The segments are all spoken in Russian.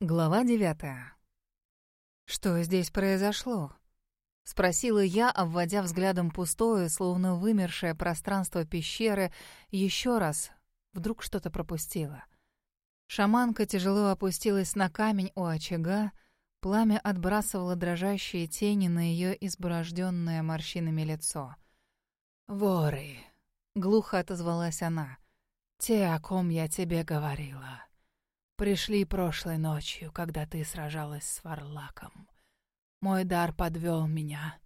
Глава девятая. «Что здесь произошло?» — спросила я, обводя взглядом пустое, словно вымершее пространство пещеры, еще раз. Вдруг что-то пропустила. Шаманка тяжело опустилась на камень у очага, пламя отбрасывало дрожащие тени на ее изборожденное морщинами лицо. «Воры!» — глухо отозвалась она. «Те, о ком я тебе говорила». Пришли прошлой ночью, когда ты сражалась с Варлаком. Мой дар подвел меня.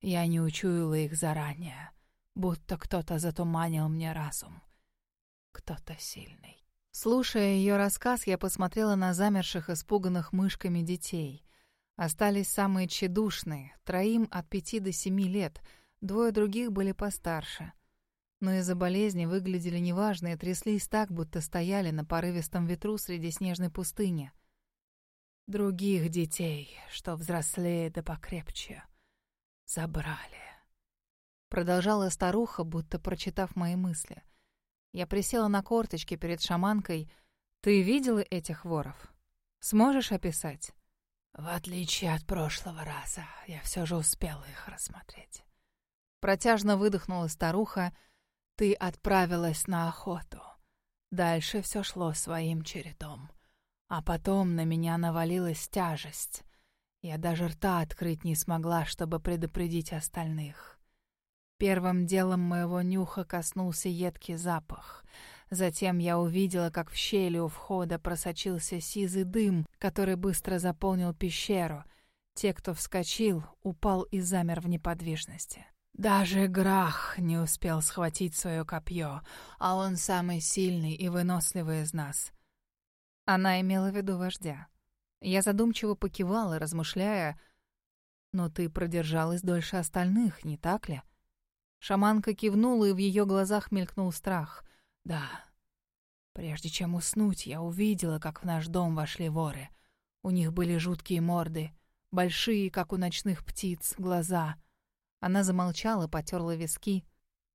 Я не учуяла их заранее, будто кто-то затуманил мне разум. Кто-то сильный. Слушая ее рассказ, я посмотрела на замерших, испуганных мышками детей. Остались самые тщедушные, троим от пяти до семи лет, двое других были постарше — но из-за болезни выглядели неважно и тряслись так, будто стояли на порывистом ветру среди снежной пустыни. Других детей, что взрослее да покрепче, забрали. Продолжала старуха, будто прочитав мои мысли. Я присела на корточки перед шаманкой. «Ты видела этих воров? Сможешь описать?» «В отличие от прошлого раза, я все же успела их рассмотреть». Протяжно выдохнула старуха, — ты отправилась на охоту. Дальше все шло своим чередом. А потом на меня навалилась тяжесть. Я даже рта открыть не смогла, чтобы предупредить остальных. Первым делом моего нюха коснулся едкий запах. Затем я увидела, как в щели у входа просочился сизый дым, который быстро заполнил пещеру. Те, кто вскочил, упал и замер в неподвижности. Даже Грах не успел схватить свое копье, а он самый сильный и выносливый из нас. Она имела в виду вождя. Я задумчиво покивала, размышляя, «Но ты продержалась дольше остальных, не так ли?» Шаманка кивнула, и в ее глазах мелькнул страх. «Да. Прежде чем уснуть, я увидела, как в наш дом вошли воры. У них были жуткие морды, большие, как у ночных птиц, глаза — она замолчала, потерла виски.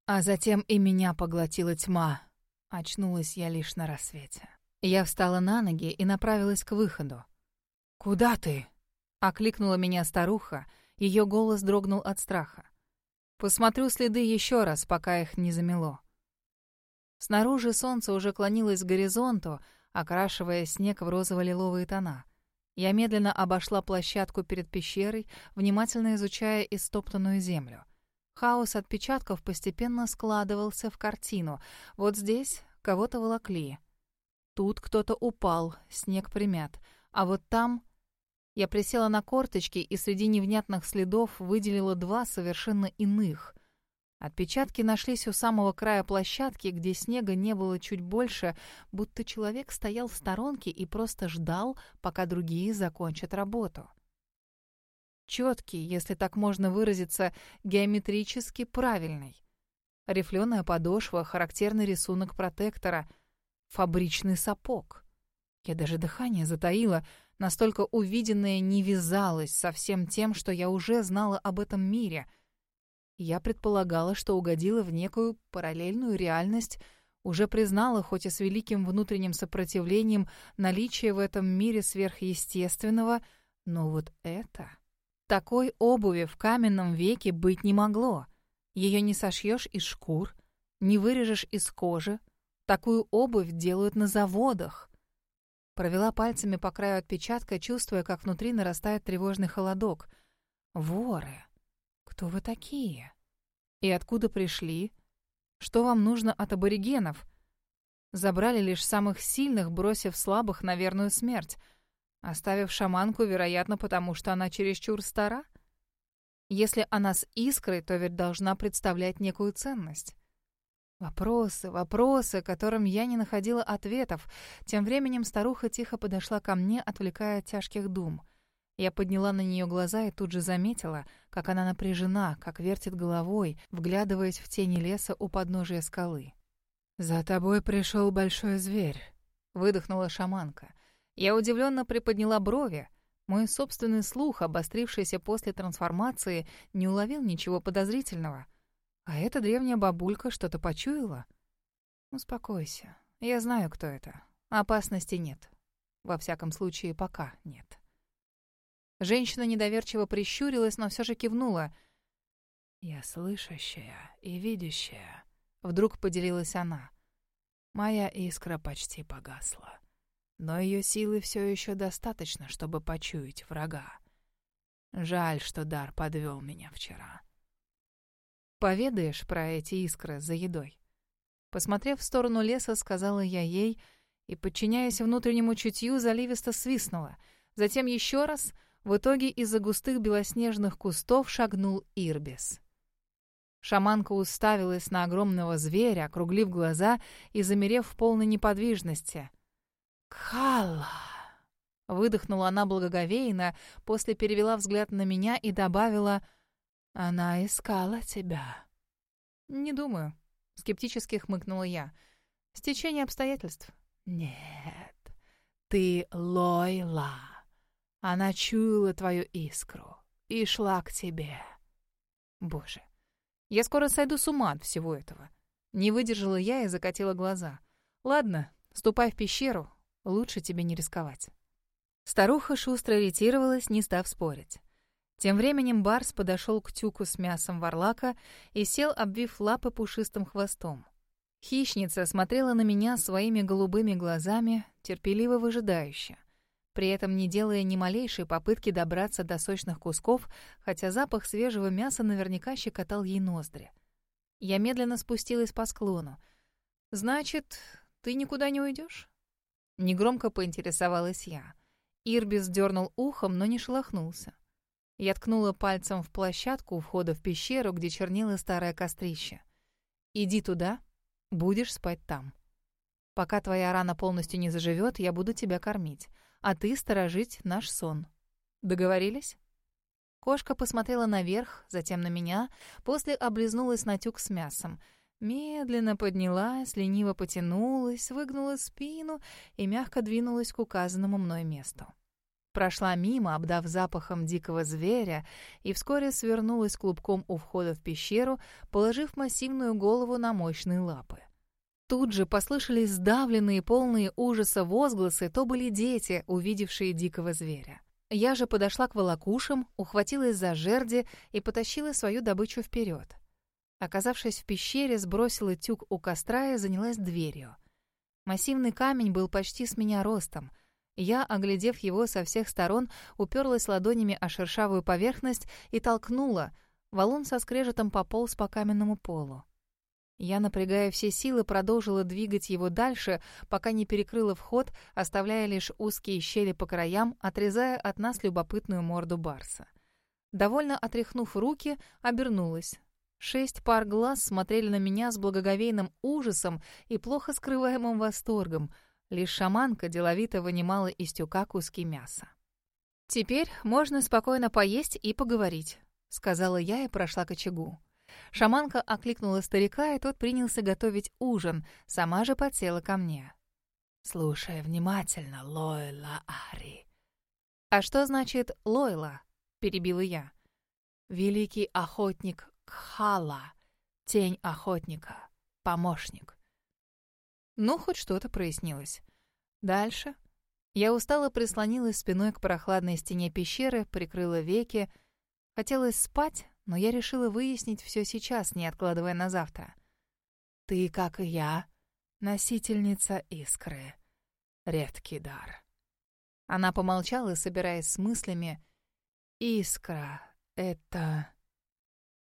А затем и меня поглотила тьма. Очнулась я лишь на рассвете. Я встала на ноги и направилась к выходу. «Куда ты?» — окликнула меня старуха. Ее голос дрогнул от страха. «Посмотрю следы еще раз, пока их не замело». Снаружи солнце уже клонилось к горизонту, окрашивая снег в розово-лиловые тона. Я медленно обошла площадку перед пещерой, внимательно изучая истоптанную землю. Хаос отпечатков постепенно складывался в картину. Вот здесь кого-то волокли. Тут кто-то упал, снег примят. А вот там... Я присела на корточки и среди невнятных следов выделила два совершенно иных — Отпечатки нашлись у самого края площадки, где снега не было чуть больше, будто человек стоял в сторонке и просто ждал, пока другие закончат работу. Четкий, если так можно выразиться, геометрически правильный. Рифленая подошва, характерный рисунок протектора, фабричный сапог. Я даже дыхание затаила, настолько увиденное не вязалось со всем тем, что я уже знала об этом мире — я предполагала, что угодила в некую параллельную реальность, уже признала, хоть и с великим внутренним сопротивлением, наличие в этом мире сверхъестественного, но вот это... Такой обуви в каменном веке быть не могло. Ее не сошьешь из шкур, не вырежешь из кожи. Такую обувь делают на заводах. Провела пальцами по краю отпечатка, чувствуя, как внутри нарастает тревожный холодок. Воры. Кто вы такие? И откуда пришли? Что вам нужно от аборигенов? Забрали лишь самых сильных, бросив слабых на верную смерть, оставив шаманку, вероятно, потому что она чересчур стара? Если она с искрой, то ведь должна представлять некую ценность. Вопросы, вопросы, которым я не находила ответов. Тем временем старуха тихо подошла ко мне, отвлекая от тяжких дум. Я подняла на нее глаза и тут же заметила, как она напряжена, как вертит головой, вглядываясь в тени леса у подножия скалы. «За тобой пришел большой зверь», — выдохнула шаманка. Я удивленно приподняла брови. Мой собственный слух, обострившийся после трансформации, не уловил ничего подозрительного. А эта древняя бабулька что-то почуяла? «Успокойся. Я знаю, кто это. Опасности нет. Во всяком случае, пока нет. Женщина недоверчиво прищурилась, но все же кивнула. «Я слышащая и видящая», — вдруг поделилась она. «Моя искра почти погасла, но ее силы все еще достаточно, чтобы почуять врага. Жаль, что дар подвел меня вчера». «Поведаешь про эти искры за едой?» Посмотрев в сторону леса, сказала я ей и, подчиняясь внутреннему чутью, заливисто свистнула. Затем еще раз — в итоге из-за густых белоснежных кустов шагнул Ирбис. Шаманка уставилась на огромного зверя, округлив глаза и замерев в полной неподвижности. «Калла!» Выдохнула она благоговейно, после перевела взгляд на меня и добавила «Она искала тебя». «Не думаю», — скептически хмыкнула я. «Стечение обстоятельств». «Нет, ты Лойла». Она чуяла твою искру и шла к тебе. Боже, я скоро сойду с ума от всего этого. Не выдержала я и закатила глаза. Ладно, ступай в пещеру, лучше тебе не рисковать. Старуха шустро ретировалась, не став спорить. Тем временем Барс подошел к тюку с мясом варлака и сел, обвив лапы пушистым хвостом. Хищница смотрела на меня своими голубыми глазами, терпеливо выжидающе при этом не делая ни малейшей попытки добраться до сочных кусков, хотя запах свежего мяса наверняка щекотал ей ноздри. Я медленно спустилась по склону. «Значит, ты никуда не уйдешь? Негромко поинтересовалась я. Ирбис дернул ухом, но не шелохнулся. Я ткнула пальцем в площадку у входа в пещеру, где чернило старое кострище. «Иди туда, будешь спать там. Пока твоя рана полностью не заживет, я буду тебя кормить а ты сторожить наш сон. Договорились?» Кошка посмотрела наверх, затем на меня, после облизнулась на тюк с мясом. Медленно поднялась, лениво потянулась, выгнула спину и мягко двинулась к указанному мной месту. Прошла мимо, обдав запахом дикого зверя, и вскоре свернулась клубком у входа в пещеру, положив массивную голову на мощные лапы. Тут же послышались сдавленные, полные ужаса возгласы, то были дети, увидевшие дикого зверя. Я же подошла к волокушам, ухватилась за жерди и потащила свою добычу вперед. Оказавшись в пещере, сбросила тюк у костра и занялась дверью. Массивный камень был почти с меня ростом. Я, оглядев его со всех сторон, уперлась ладонями о шершавую поверхность и толкнула. Валун со скрежетом пополз по каменному полу. Я, напрягая все силы, продолжила двигать его дальше, пока не перекрыла вход, оставляя лишь узкие щели по краям, отрезая от нас любопытную морду барса. Довольно отряхнув руки, обернулась. Шесть пар глаз смотрели на меня с благоговейным ужасом и плохо скрываемым восторгом. Лишь шаманка деловито вынимала из тюка куски мяса. «Теперь можно спокойно поесть и поговорить», — сказала я и прошла к очагу. Шаманка окликнула старика, и тот принялся готовить ужин, сама же подсела ко мне. «Слушай внимательно, Лойла Ари». «А что значит Лойла?» — перебила я. «Великий охотник Кхала, тень охотника, помощник». Ну, хоть что-то прояснилось. Дальше. Я устало прислонилась спиной к прохладной стене пещеры, прикрыла веки. Хотелось спать, но я решила выяснить все сейчас, не откладывая на завтра. «Ты, как и я, носительница искры. Редкий дар». Она помолчала, собираясь с мыслями. «Искра — это...»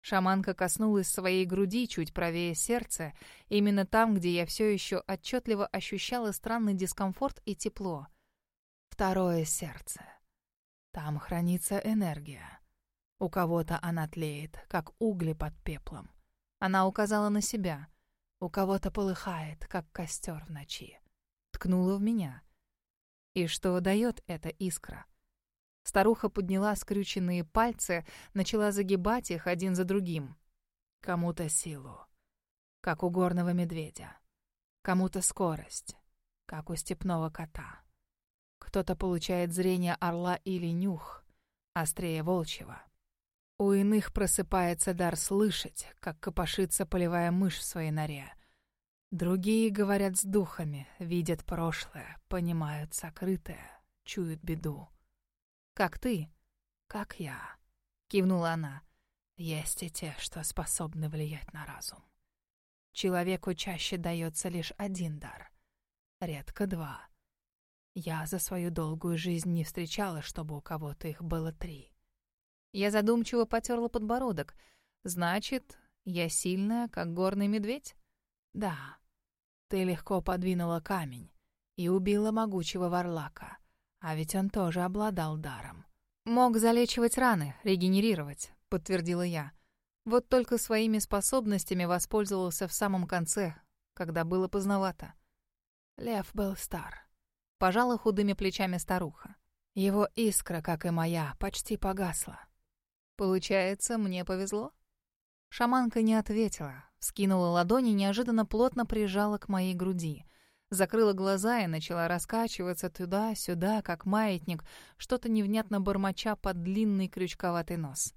Шаманка коснулась своей груди чуть правее сердца, именно там, где я все еще отчетливо ощущала странный дискомфорт и тепло. Второе сердце. Там хранится энергия. У кого-то она тлеет, как угли под пеплом. Она указала на себя. У кого-то полыхает, как костер в ночи. Ткнула в меня. И что дает эта искра? Старуха подняла скрюченные пальцы, начала загибать их один за другим. Кому-то силу, как у горного медведя. Кому-то скорость, как у степного кота. Кто-то получает зрение орла или нюх, острее волчьего. У иных просыпается дар слышать, как копошится полевая мышь в своей норе. Другие говорят с духами, видят прошлое, понимают сокрытое, чуют беду. Как ты, как я, кивнула она. Есть и те, что способны влиять на разум. Человеку чаще дается лишь один дар, редко два. Я за свою долгую жизнь не встречала, чтобы у кого-то их было три. Я задумчиво потерла подбородок. Значит, я сильная, как горный медведь? Да. Ты легко подвинула камень и убила могучего варлака. А ведь он тоже обладал даром. Мог залечивать раны, регенерировать, подтвердила я. Вот только своими способностями воспользовался в самом конце, когда было поздновато. Лев был стар. Пожала худыми плечами старуха. Его искра, как и моя, почти погасла. Получается, мне повезло? Шаманка не ответила, скинула ладони, неожиданно плотно прижала к моей груди. Закрыла глаза и начала раскачиваться туда-сюда, как маятник, что-то невнятно бормоча под длинный крючковатый нос.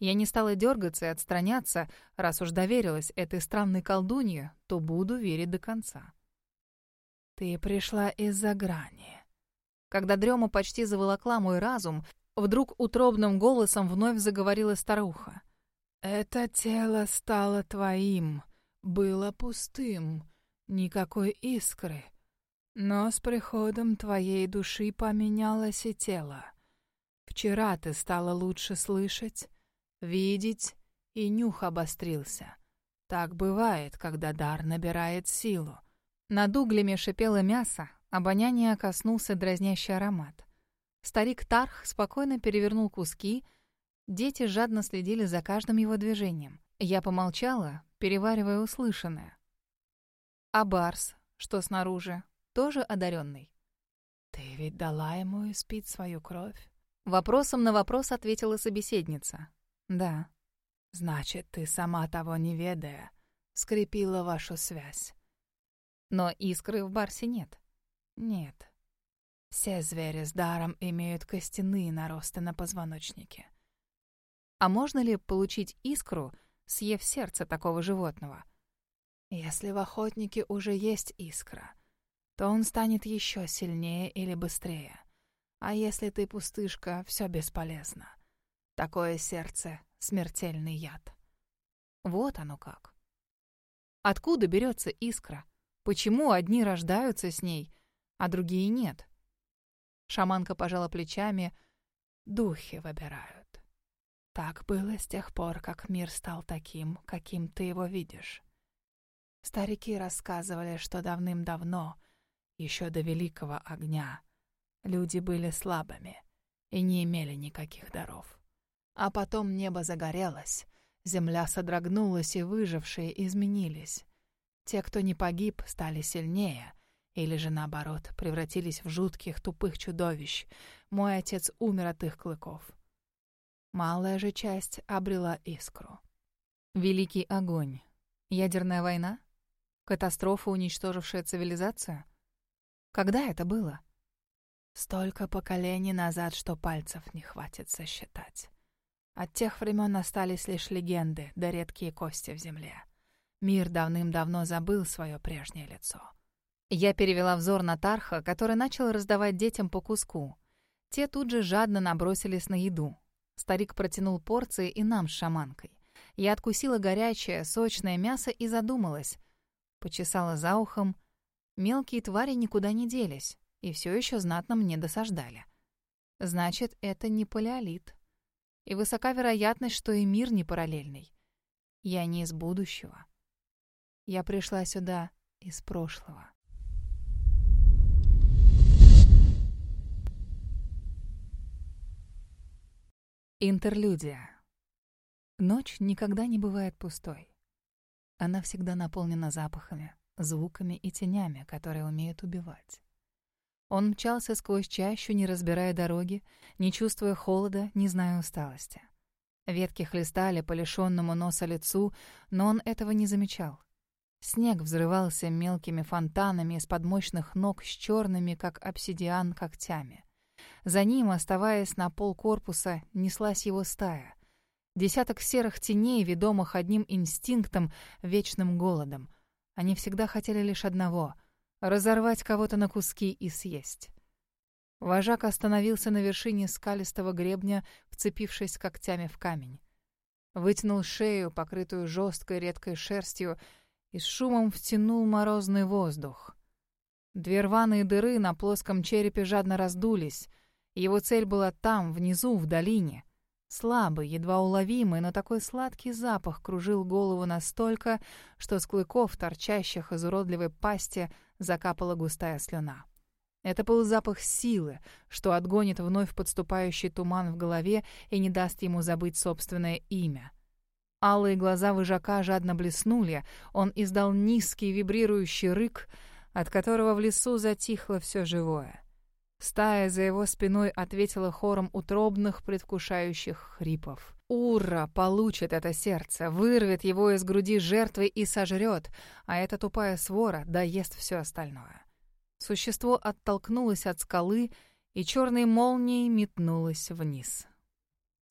Я не стала дергаться и отстраняться, раз уж доверилась этой странной колдунье, то буду верить до конца. «Ты пришла из-за грани». Когда дрема почти заволокла мой разум, вдруг утробным голосом вновь заговорила старуха. «Это тело стало твоим, было пустым, никакой искры. Но с приходом твоей души поменялось и тело. Вчера ты стала лучше слышать, видеть, и нюх обострился. Так бывает, когда дар набирает силу. Над углями шипело мясо, обоняние коснулся дразнящий аромат. Старик Тарх спокойно перевернул куски, дети жадно следили за каждым его движением. Я помолчала, переваривая услышанное. А Барс, что снаружи, тоже одаренный? «Ты ведь дала ему испить свою кровь?» Вопросом на вопрос ответила собеседница. «Да». «Значит, ты сама того не ведая, скрепила вашу связь». «Но искры в Барсе нет». «Нет. Все звери с даром имеют костяные наросты на позвоночнике». «А можно ли получить искру, съев сердце такого животного?» «Если в охотнике уже есть искра, то он станет еще сильнее или быстрее. А если ты пустышка, все бесполезно. Такое сердце смертельный яд. Вот оно как. Откуда берется искра? Почему одни рождаются с ней, а другие нет? Шаманка пожала плечами. Духи выбирают. Так было с тех пор, как мир стал таким, каким ты его видишь. Старики рассказывали, что давным-давно, еще до Великого Огня, люди были слабыми и не имели никаких даров. А потом небо загорелось, земля содрогнулась, и выжившие изменились. Те, кто не погиб, стали сильнее, или же, наоборот, превратились в жутких, тупых чудовищ. Мой отец умер от их клыков. Малая же часть обрела искру. Великий огонь. Ядерная война? Катастрофа, уничтожившая цивилизацию? Когда это было? Столько поколений назад, что пальцев не хватит сосчитать. От тех времен остались лишь легенды да редкие кости в земле. Мир давным-давно забыл свое прежнее лицо. Я перевела взор на Тарха, который начал раздавать детям по куску. Те тут же жадно набросились на еду. Старик протянул порции и нам с шаманкой. Я откусила горячее, сочное мясо и задумалась. Почесала за ухом. Мелкие твари никуда не делись и все еще знатно мне досаждали. Значит, это не палеолит и высока вероятность, что и мир не параллельный. Я не из будущего. Я пришла сюда из прошлого. Интерлюдия. Ночь никогда не бывает пустой. Она всегда наполнена запахами, звуками и тенями, которые умеют убивать. Он мчался сквозь чащу, не разбирая дороги, не чувствуя холода, не зная усталости. Ветки хлестали по лишённому носа лицу, но он этого не замечал. Снег взрывался мелкими фонтанами из-под мощных ног с черными, как обсидиан, когтями. За ним, оставаясь на пол корпуса, неслась его стая. Десяток серых теней, ведомых одним инстинктом — вечным голодом. Они всегда хотели лишь одного — разорвать кого-то на куски и съесть. Вожак остановился на вершине скалистого гребня, вцепившись когтями в камень. Вытянул шею, покрытую жесткой редкой шерстью, и с шумом втянул морозный воздух. Две рваные дыры на плоском черепе жадно раздулись. Его цель была там, внизу, в долине. Слабый, едва уловимый, но такой сладкий запах кружил голову настолько, что с клыков, торчащих из уродливой пасти, закапала густая слюна. Это был запах силы, что отгонит вновь подступающий туман в голове и не даст ему забыть собственное имя. Алые глаза выжака жадно блеснули, он издал низкий вибрирующий рык, от которого в лесу затихло все живое. Стая за его спиной ответила хором утробных, предвкушающих хрипов. Ура получит это сердце, вырвет его из груди жертвы и сожрет, а эта тупая свора доест все остальное. Существо оттолкнулось от скалы и черной молнией метнулось вниз.